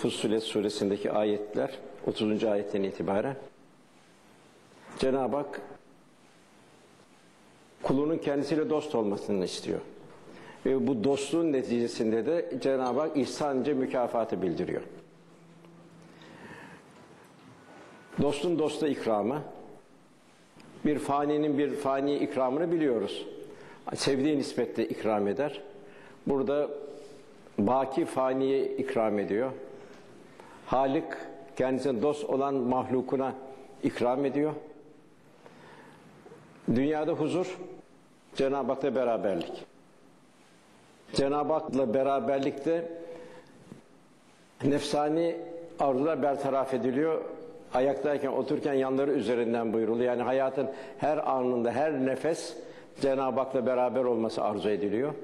Fussilet suresindeki ayetler 30. ayetten itibaren Cenab-ı Hak kulunun kendisiyle dost olmasını istiyor. Ve bu dostluğun neticesinde de Cenab-ı Hak ihsanca mükafatı bildiriyor. Dostun dosta ikramı, bir faninin bir fani ikramını biliyoruz. Sevdiği nispette ikram eder. Burada baki faniye ikram ediyor. Halik kendisine dost olan mahlukuna ikram ediyor. Dünyada huzur, Cenab-ı Hak'la beraberlik. Cenab-ı Hak'la beraberlikte nefsani arzular bertaraf ediliyor. Ayaktayken, otururken yanları üzerinden buyuruluyor. Yani hayatın her anında, her nefes Cenab-ı Hak'la beraber olması arzu ediliyor.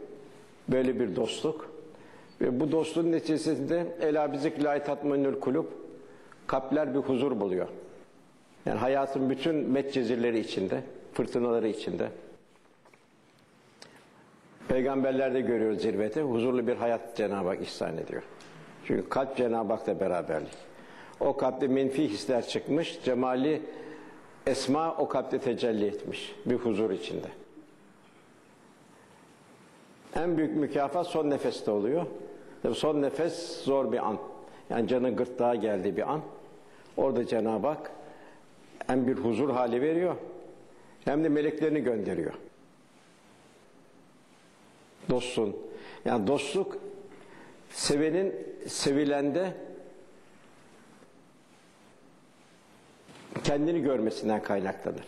Böyle bir dostluk. Ve bu dostluğun neticesinde ela bizik la tatminül kulub kalpler bir huzur buluyor. Yani hayatın bütün metcezirleri içinde, fırtınaları içinde. Peygamberlerde görüyoruz zirvete. Huzurlu bir hayat Cenab-ı Hak ihsan ediyor. Çünkü kalp Cenab-ı Hak'la beraberlik. O kalpte menfi hisler çıkmış, cemali esma o kalpte tecelli etmiş. Bir huzur içinde. En büyük mükafat son nefeste oluyor. Son nefes zor bir an. Yani canın gırtlağa geldiği bir an. Orada Cenab-ı Hak hem bir huzur hali veriyor hem de meleklerini gönderiyor. Dostsun. Yani dostluk sevenin sevilende kendini görmesinden kaynaklanır.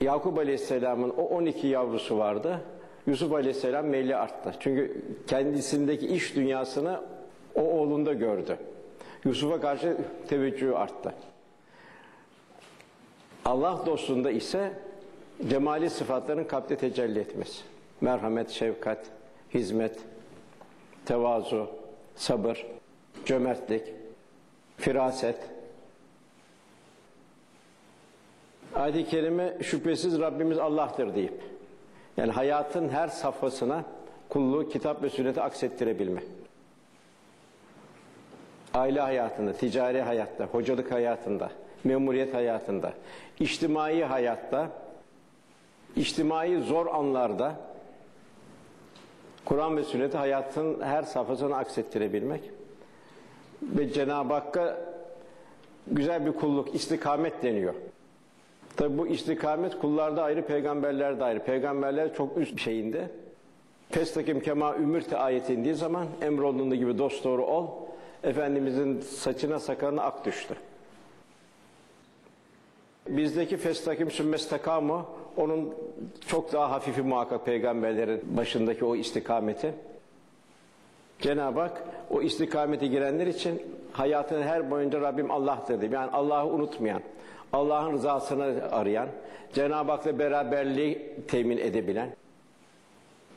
Yakup Aleyhisselam'ın o 12 yavrusu vardı. Yusuf Aleyhisselam meyli arttı. Çünkü kendisindeki iş dünyasını o oğlunda gördü. Yusuf'a karşı teveccühü arttı. Allah dostluğunda ise cemali sıfatların kalpte tecelli etmesi. Merhamet, şefkat, hizmet, tevazu, sabır, cömertlik, firaset. Ayet-i Kerime şüphesiz Rabbimiz Allah'tır deyip yani hayatın her safhasına kulluğu kitap ve sünneti aksettirebilme. Aile hayatında, ticari hayatta, hocalık hayatında, memuriyet hayatında, içtimai hayatta, içtimai zor anlarda Kur'an ve sünneti hayatın her safhasına aksettirebilmek ve Cenab-ı Hakk'a güzel bir kulluk, istikamet deniyor. Tabi bu istikamet kullarda ayrı, peygamberlerde ayrı. Peygamberler çok üst şeyinde. Festakim kema ümürte ayeti indiği zaman emrolunduğu gibi dost doğru ol. Efendimizin saçına sakalına ak düştü. Bizdeki festakim sümmestakamu onun çok daha hafifi muhakkak peygamberlerin başındaki o istikameti. Cenab-ı Hak o istikamete girenler için hayatının her boyunca Rabbim Allah'tır dedi. Yani Allah'ı unutmayan, Allah'ın rızasını arayan, Cenab-ı Hak'la beraberliği temin edebilen,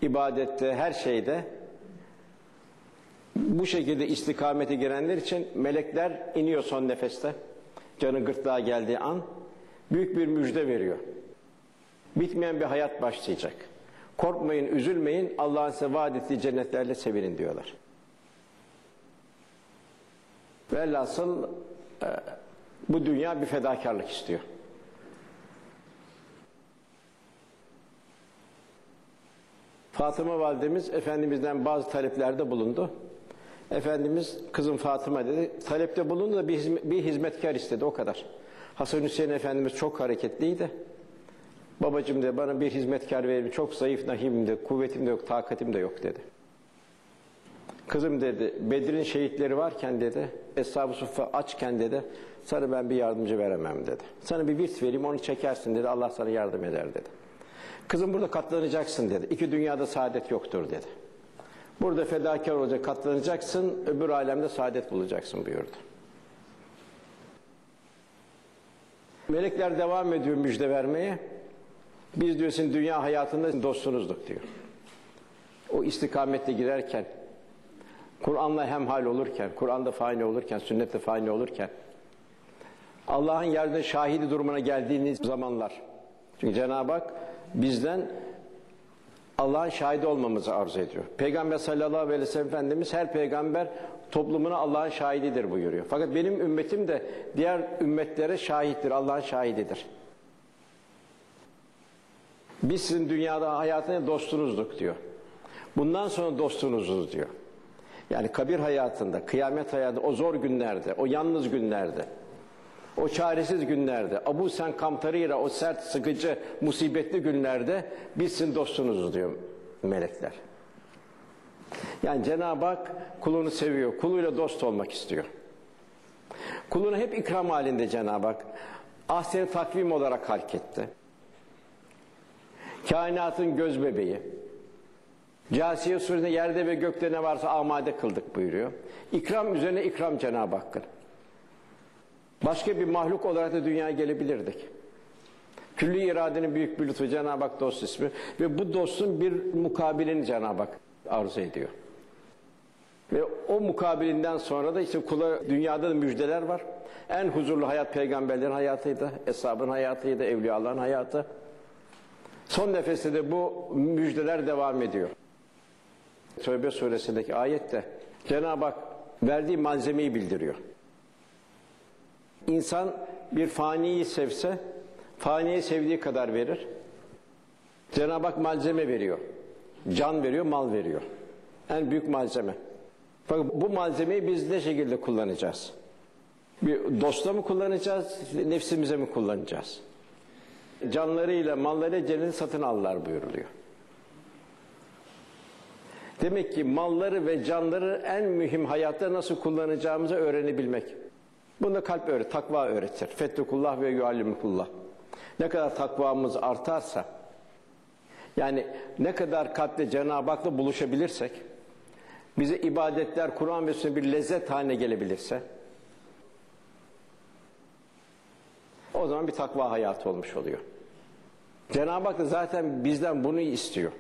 ibadette, her şeyde bu şekilde istikamete girenler için melekler iniyor son nefeste. Canı gırtlağa geldiği an büyük bir müjde veriyor. Bitmeyen bir hayat başlayacak. Korkmayın, üzülmeyin, Allah'ın size vaat ettiği cennetlerle sevinin diyorlar. Velhasıl e, bu dünya bir fedakarlık istiyor. Fatıma validemiz Efendimiz'den bazı taleplerde bulundu. Efendimiz kızım Fatıma dedi. Talepte bulundu da bir, hizmet, bir hizmetkar istedi o kadar. Hasan Hüseyin Efendimiz çok hareketliydi. Babacım dedi bana bir hizmetkar verin. Çok zayıf nahim de, kuvvetim de yok, takatim de yok dedi. Kızım dedi, Bedir'in şehitleri varken dedi, Eshab-ı açken dedi, sana ben bir yardımcı veremem dedi. Sana bir virt vereyim, onu çekersin dedi, Allah sana yardım eder dedi. Kızım burada katlanacaksın dedi, iki dünyada saadet yoktur dedi. Burada fedakar olacak, katlanacaksın, öbür alemde saadet bulacaksın buyurdu. Melekler devam ediyor müjde vermeye. Biz diyor sizin dünya hayatında dostunuzduk diyor. O istikamette girerken, Kur'an'la hemhal olurken, Kur'an'da fani olurken, sünnette fani olurken, Allah'ın yerde şahidi durumuna geldiğiniz zamanlar. Çünkü Cenab-ı Hak bizden Allah'ın şahidi olmamızı arzu ediyor. Peygamber sallallahu aleyhi ve sellem Efendimiz her peygamber toplumuna Allah'ın şahididir buyuruyor. Fakat benim ümmetim de diğer ümmetlere şahittir, Allah'ın şahididir. Biz sizin dünyada hayatında dostunuzduk diyor. Bundan sonra dostunuzuz diyor. Yani kabir hayatında, kıyamet hayatında, o zor günlerde, o yalnız günlerde, o çaresiz günlerde, Abu Sen kamtarıyla o sert, sıkıcı, musibetli günlerde biz sizin dostunuzuz diyor melekler. Yani Cenab-ı Hak kulunu seviyor, kuluyla dost olmak istiyor. Kulunu hep ikram halinde Cenab-ı Hak ahsen takvim olarak halk etti. Kainatın göz bebeği. Câsiye suresinde yerde ve gökte ne varsa amade kıldık buyuruyor. İkram üzerine ikram Cenab-ı Hakk'ın. Başka bir mahluk olarak da dünyaya gelebilirdik. Külli iradenin büyük bir lütfu Cenab-ı Hak dost ismi ve bu dostun bir mukabilini Cenab-ı Hak arzu ediyor. Ve o mukabilinden sonra da işte kula dünyada da müjdeler var. En huzurlu hayat peygamberlerin hayatıydı, eshabın hayatıydı, evliyaların hayatı. Son nefeste de bu müjdeler devam ediyor. Tövbe suresindeki ayette Cenab-ı Hak verdiği malzemeyi bildiriyor. İnsan bir faniyi sevse, faniye sevdiği kadar verir. Cenab-ı Hak malzeme veriyor. Can veriyor, mal veriyor. En büyük malzeme. Fakat bu malzemeyi biz ne şekilde kullanacağız? Bir dosta mı kullanacağız, nefsimize mi kullanacağız? Canlarıyla, mallarıyla cenneti satın alırlar buyuruluyor. Demek ki malları ve canları en mühim hayatta nasıl kullanacağımızı öğrenebilmek. Bunu da kalp öğret, takva öğretir. Fettekullah ve yuallimukullah. Ne kadar takvamız artarsa, yani ne kadar kalple Cenab-ı Hak'la buluşabilirsek, bize ibadetler, Kur'an ve sünnet bir lezzet haline gelebilirse, o zaman bir takva hayatı olmuş oluyor. Cenab-ı Hak da zaten bizden bunu istiyor.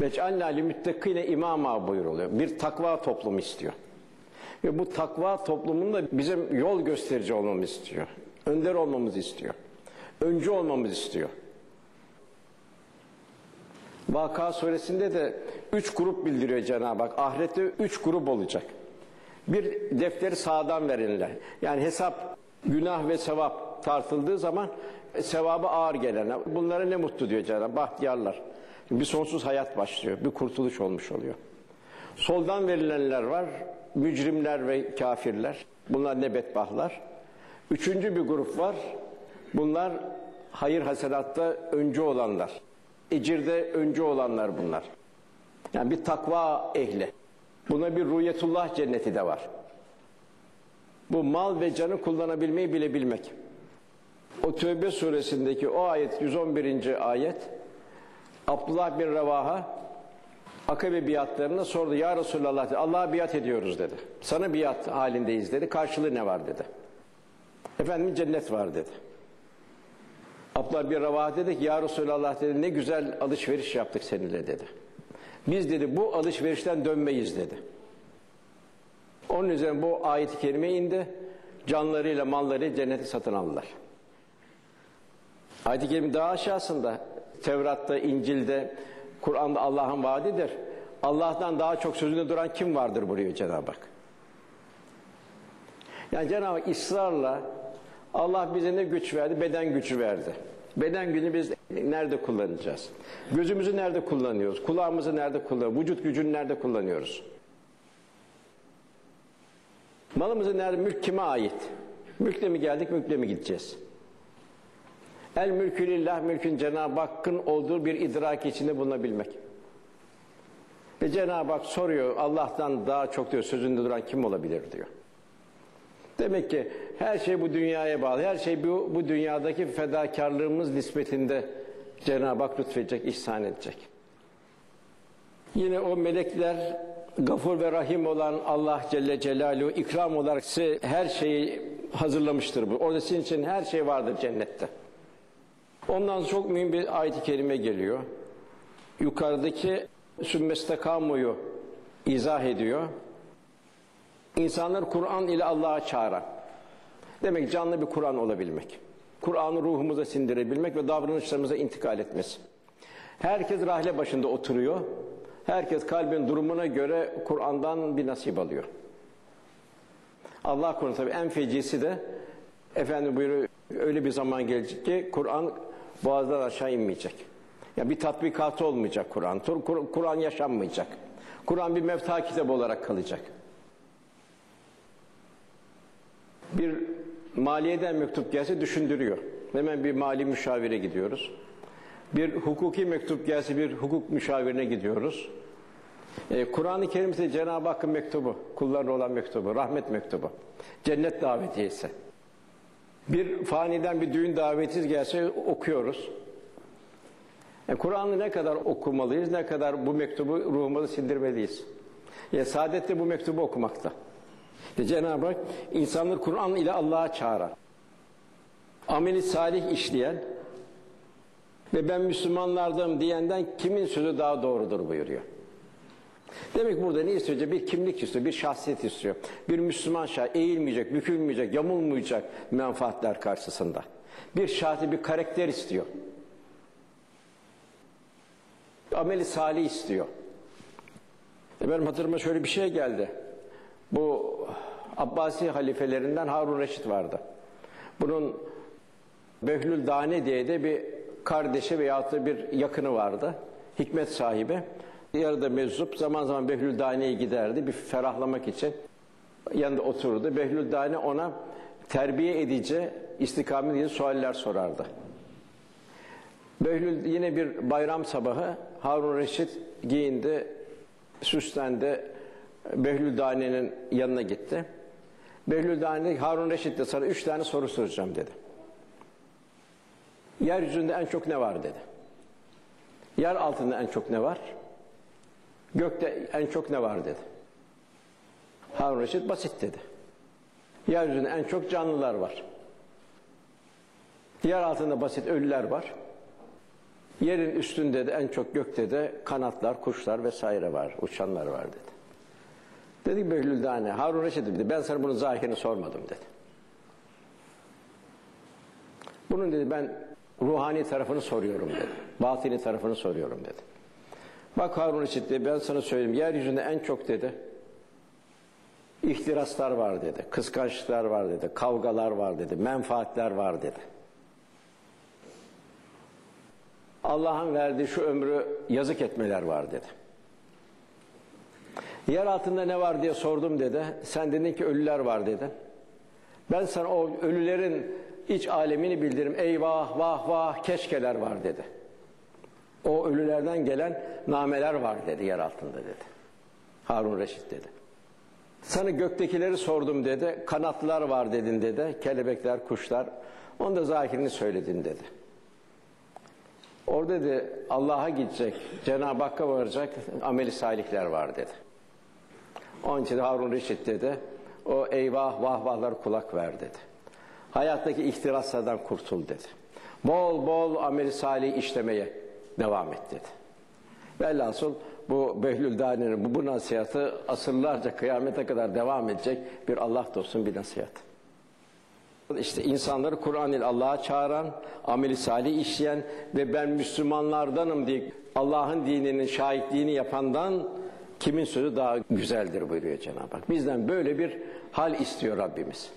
Veç'alna li müttekine imama buyuruluyor. Bir takva toplumu istiyor. Ve bu takva toplumunda bizim yol gösterici olmamız istiyor. Önder olmamızı istiyor. Öncü olmamızı istiyor. Vaka suresinde de üç grup bildiriyor Cenab-ı Hak. Ahirette üç grup olacak. Bir defteri sağdan verenler. Yani hesap, günah ve sevap tartıldığı zaman sevabı ağır gelenler. Bunlara ne mutlu diyor Cenab-ı Hak. Bahtiyarlar. Bir sonsuz hayat başlıyor. Bir kurtuluş olmuş oluyor. Soldan verilenler var. Mücrimler ve kafirler. Bunlar ne bedbahtlar. Üçüncü bir grup var. Bunlar hayır hasenatta öncü olanlar. Ecirde öncü olanlar bunlar. Yani bir takva ehli. Buna bir rüyetullah cenneti de var. Bu mal ve canı kullanabilmeyi bilebilmek. O Tövbe suresindeki o ayet 111. ayet Abdullah bin Revaha Akabe biatlarına sordu. Ya Resulallah. Allah'a biat ediyoruz dedi. Sana biat halindeyiz dedi. Karşılığı ne var dedi. Efendim cennet var dedi. Abdullah bin Revaha dedi ki Ya Resulallah dedi ne güzel alışveriş yaptık seninle dedi. Biz dedi bu alışverişten dönmeyiz dedi. Onun üzerine bu ayet-i kerime indi. Canlarıyla malları cenneti satın aldılar. Ayet-i kerime daha aşağısında Tevrat'ta, İncil'de, Kur'an'da Allah'ın vaadidir. Allah'tan daha çok sözünde duran kim vardır buraya Cenab-ı Hak? Yani Cenab-ı Hak ısrarla Allah bize ne güç verdi? Beden gücü verdi. Beden gücünü biz nerede kullanacağız? Gözümüzü nerede kullanıyoruz? Kulağımızı nerede kullanıyoruz? Vücut gücünü nerede kullanıyoruz? Malımızı nerede? Mülk kime ait? Mülkle mi geldik, mülkle mi gideceğiz? El mülkü lillah, mülkün Cenab-ı Hakk'ın olduğu bir idrak içinde bulunabilmek. Ve Cenab-ı Hak soruyor, Allah'tan daha çok diyor, sözünde duran kim olabilir diyor. Demek ki her şey bu dünyaya bağlı. Her şey bu, bu dünyadaki fedakarlığımız nispetinde Cenab-ı Hak lütfedecek, ihsan edecek. Yine o melekler gafur ve rahim olan Allah Celle Celaluhu ikram olarak size her şeyi hazırlamıştır. Orada sizin için her şey vardır cennette. Ondan çok mühim bir ayet-i kerime geliyor. Yukarıdaki sümmestekamuyu izah ediyor. İnsanlar Kur'an ile Allah'a çağıran. Demek canlı bir Kur'an olabilmek. Kur'an'ı ruhumuza sindirebilmek ve davranışlarımıza intikal etmesi. Herkes rahle başında oturuyor. Herkes kalbin durumuna göre Kur'an'dan bir nasip alıyor. Allah korusun tabii en fecisi de efendim buyuruyor öyle bir zaman gelecek ki Kur'an boğazdan aşağı inmeyecek. Ya bir tatbikatı olmayacak Kur'an. Kur- Kur'an yaşanmayacak. Kur'an bir mevta kitabı olarak kalacak. Bir maliyeden mektup gelse düşündürüyor. Hemen bir mali müşavire gidiyoruz. Bir hukuki mektup gelse bir hukuk müşavirine gidiyoruz. Ee, Kur'an-ı Kerim ise Cenab-ı Hakk'ın mektubu, kullarına olan mektubu, rahmet mektubu, cennet davetiyesi. Bir faniden bir düğün davetiz gelse okuyoruz. Yani Kur'an'ı ne kadar okumalıyız, ne kadar bu mektubu ruhumuza sindirmeliyiz. Ya saadet de bu mektubu okumakta. İşte Cenab-ı Hak insanları Kur'an ile Allah'a çağıran, ameli salih işleyen ve ben Müslümanlardım diyenden kimin sözü daha doğrudur buyuruyor. Demek burada ne istiyor? Bir kimlik istiyor, bir şahsiyet istiyor. Bir Müslüman şah eğilmeyecek, bükülmeyecek, yamulmayacak menfaatler karşısında. Bir şahsi, bir karakter istiyor. Ameli salih istiyor. E benim hatırıma şöyle bir şey geldi. Bu Abbasi halifelerinden Harun Reşit vardı. Bunun Behlül Dane diye de bir kardeşi veyahut da bir yakını vardı. Hikmet sahibi. Yarıda meczup zaman zaman Behlül Dane'ye giderdi bir ferahlamak için. Yanında otururdu. Behlül Dane ona terbiye edici, istikamet edici sualler sorardı. Behlül yine bir bayram sabahı Harun Reşit giyindi, süslendi. Behlül Dane'nin yanına gitti. Behlül Dane Harun Reşit de sana üç tane soru soracağım dedi. Yeryüzünde en çok ne var dedi. Yer altında en çok ne var? Gökte en çok ne var dedi. Harun Reşit basit dedi. Yeryüzünde en çok canlılar var. Yer altında basit ölüler var. Yerin üstünde de en çok gökte de kanatlar, kuşlar vesaire var, uçanlar var dedi. Dedi Behlül Dane, Harun Reşit dedi, ben sana bunun zahirini sormadım dedi. Bunun dedi ben ruhani tarafını soruyorum dedi. Batini tarafını soruyorum dedi. Bak Harun Reşit dedi, ben sana söyleyeyim, yeryüzünde en çok dedi, ihtiraslar var dedi, kıskançlıklar var dedi, kavgalar var dedi, menfaatler var dedi. Allah'ın verdiği şu ömrü yazık etmeler var dedi. Yer altında ne var diye sordum dedi. Sen dedin ki ölüler var dedi. Ben sana o ölülerin iç alemini bildirim. Eyvah vah vah keşkeler var dedi. O ölülerden gelen nameler var dedi yer altında dedi. Harun Reşit dedi. Sana göktekileri sordum dedi. Kanatlılar var dedin dedi. Kelebekler, kuşlar. Onu da zahirini söyledin dedi. Orada dedi Allah'a gidecek, Cenab-ı Hakk'a varacak ameli salihler var dedi. Onun için Harun Reşit dedi, o eyvah vah vahlar kulak ver dedi. Hayattaki ihtiraslardan kurtul dedi. Bol bol ameli salih işlemeye devam et dedi. Velhasıl bu Behlül Dane'nin bu, bu nasihatı asırlarca kıyamete kadar devam edecek bir Allah dostun bir nasihat. İşte insanları Kur'an ile Allah'a çağıran, ameli salih işleyen ve ben Müslümanlardanım diye Allah'ın dininin şahitliğini yapandan kimin sözü daha güzeldir buyuruyor Cenab-ı Hak. Bizden böyle bir hal istiyor Rabbimiz.